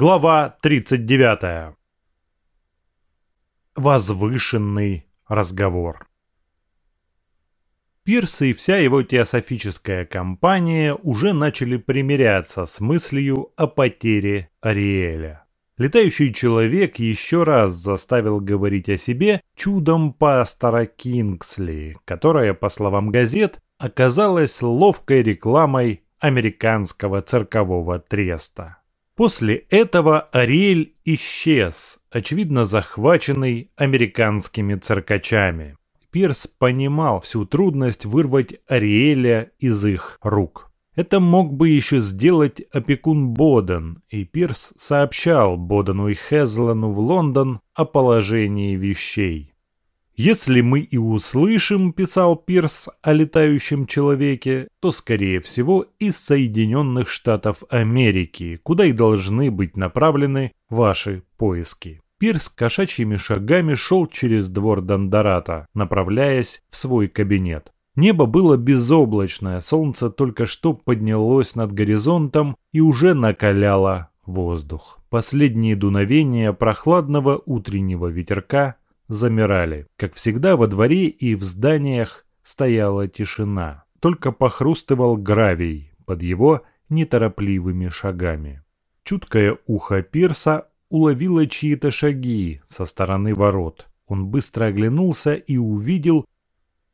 Глава 39. Возвышенный разговор. Пирс и вся его теософическая компания уже начали примиряться с мыслью о потере Ариэля. Летающий человек еще раз заставил говорить о себе чудом пастора Кингсли, которая, по словам газет, оказалась ловкой рекламой американского циркового треста. После этого Ариэль исчез, очевидно захваченный американскими циркачами. Пирс понимал всю трудность вырвать Ариэля из их рук. Это мог бы еще сделать опекун Боден, и Пирс сообщал Бодену и Хезлану в Лондон о положении вещей. Если мы и услышим, писал Пирс о летающем человеке, то, скорее всего, из Соединенных Штатов Америки, куда и должны быть направлены ваши поиски. Пирс кошачьими шагами шел через двор Дондората, направляясь в свой кабинет. Небо было безоблачное, солнце только что поднялось над горизонтом и уже накаляло воздух. Последние дуновения прохладного утреннего ветерка замирали. Как всегда во дворе и в зданиях стояла тишина. Только похрустывал гравий под его неторопливыми шагами. Чуткое ухо Пирса уловило чьи-то шаги со стороны ворот. Он быстро оглянулся и увидел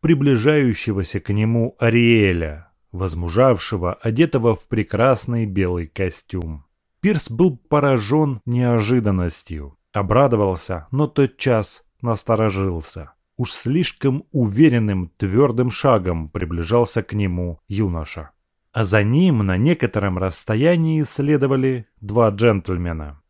приближающегося к нему Ариэля, возмужавшего, одетого в прекрасный белый костюм. Пирс был поражен неожиданностью, обрадовался, но тотчас насторожился. Уж слишком уверенным твердым шагом приближался к нему юноша. А за ним на некотором расстоянии следовали два джентльмена.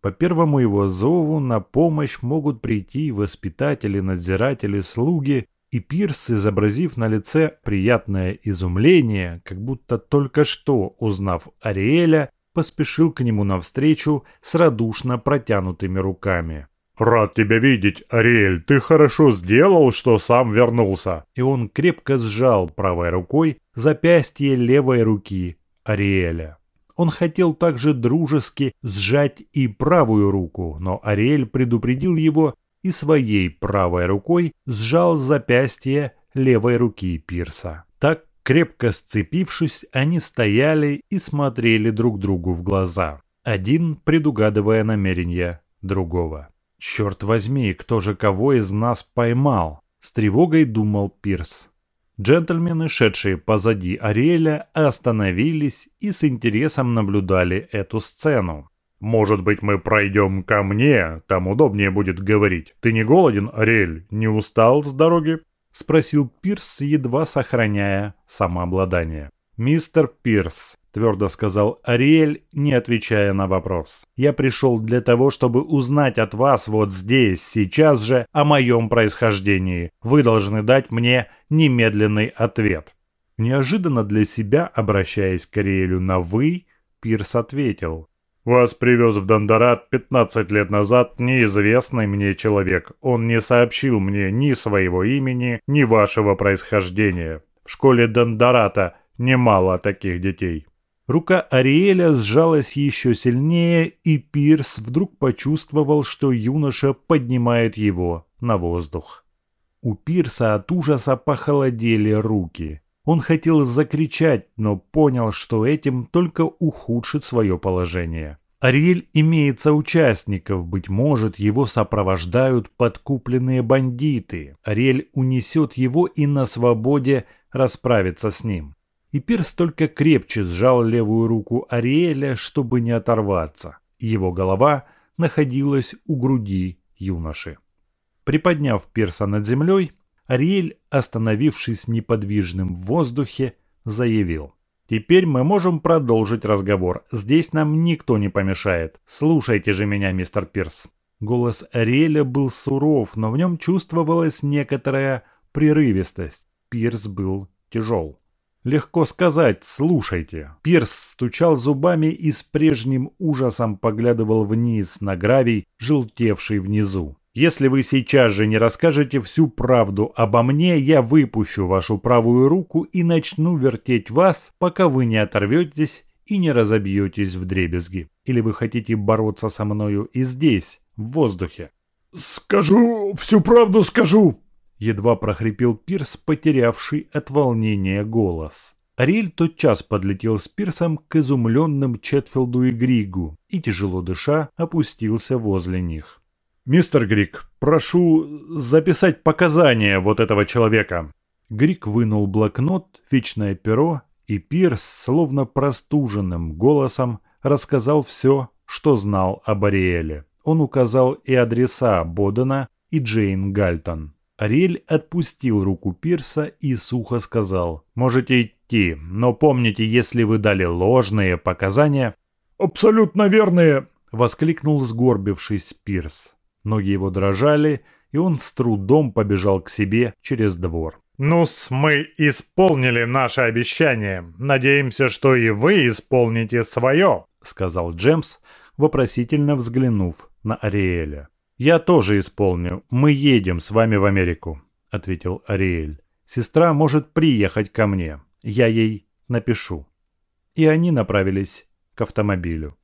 По первому его зову на помощь могут прийти воспитатели, надзиратели, слуги, и Пирс, изобразив на лице приятное изумление, как будто только что узнав Ариэля, поспешил к нему навстречу с радушно протянутыми руками. «Рад тебя видеть, Ариэль. Ты хорошо сделал, что сам вернулся». И он крепко сжал правой рукой запястье левой руки Ариэля. Он хотел также дружески сжать и правую руку, но Ариэль предупредил его и своей правой рукой сжал запястье левой руки Пирса. Так, крепко сцепившись, они стояли и смотрели друг другу в глаза, один предугадывая намерения другого. «Черт возьми, кто же кого из нас поймал?» — с тревогой думал Пирс. Джентльмены, шедшие позади Ариэля, остановились и с интересом наблюдали эту сцену. «Может быть, мы пройдем ко мне? Там удобнее будет говорить. Ты не голоден, Ариэль? Не устал с дороги?» — спросил Пирс, едва сохраняя самообладание. «Мистер Пирс, твердо сказал Ариэль, не отвечая на вопрос. «Я пришел для того, чтобы узнать от вас вот здесь, сейчас же, о моем происхождении. Вы должны дать мне немедленный ответ». Неожиданно для себя, обращаясь к Ариэлю на «вы», Пирс ответил. «Вас привез в Дондорат 15 лет назад неизвестный мне человек. Он не сообщил мне ни своего имени, ни вашего происхождения. В школе Дондората немало таких детей». Рука Ариэля сжалась еще сильнее, и Пирс вдруг почувствовал, что юноша поднимает его на воздух. У Пирса от ужаса похолодели руки. Он хотел закричать, но понял, что этим только ухудшит свое положение. Ариэль имеет соучастников, быть может, его сопровождают подкупленные бандиты. Ариэль унесет его и на свободе расправится с ним и Пирс только крепче сжал левую руку Ариэля, чтобы не оторваться. Его голова находилась у груди юноши. Приподняв Пирса над землей, Ариэль, остановившись неподвижным в воздухе, заявил. «Теперь мы можем продолжить разговор. Здесь нам никто не помешает. Слушайте же меня, мистер Пирс». Голос Ариэля был суров, но в нем чувствовалась некоторая прерывистость. Пирс был тяжел. Легко сказать «слушайте». Пирс стучал зубами и с прежним ужасом поглядывал вниз на гравий, желтевший внизу. «Если вы сейчас же не расскажете всю правду обо мне, я выпущу вашу правую руку и начну вертеть вас, пока вы не оторветесь и не разобьетесь в дребезги». Или вы хотите бороться со мною и здесь, в воздухе?» «Скажу, всю правду скажу!» Едва прохрипел Пирс, потерявший от волнения голос. Ариэль тотчас подлетел с Пирсом к изумленным Четфилду и Григу и, тяжело дыша, опустился возле них. «Мистер Григ, прошу записать показания вот этого человека». Григ вынул блокнот, вечное перо, и Пирс, словно простуженным голосом, рассказал все, что знал об Ариэле. Он указал и адреса Бодена и Джейн Гальтон. Ариэль отпустил руку Пирса и сухо сказал «Можете идти, но помните, если вы дали ложные показания...» «Абсолютно верные!» — воскликнул сгорбившись Пирс. Ноги его дрожали, и он с трудом побежал к себе через двор. «Ну-с, мы исполнили наше обещание. Надеемся, что и вы исполните свое», — сказал Джемс, вопросительно взглянув на Ариэля. «Я тоже исполню. Мы едем с вами в Америку», — ответил Ариэль. «Сестра может приехать ко мне. Я ей напишу». И они направились к автомобилю.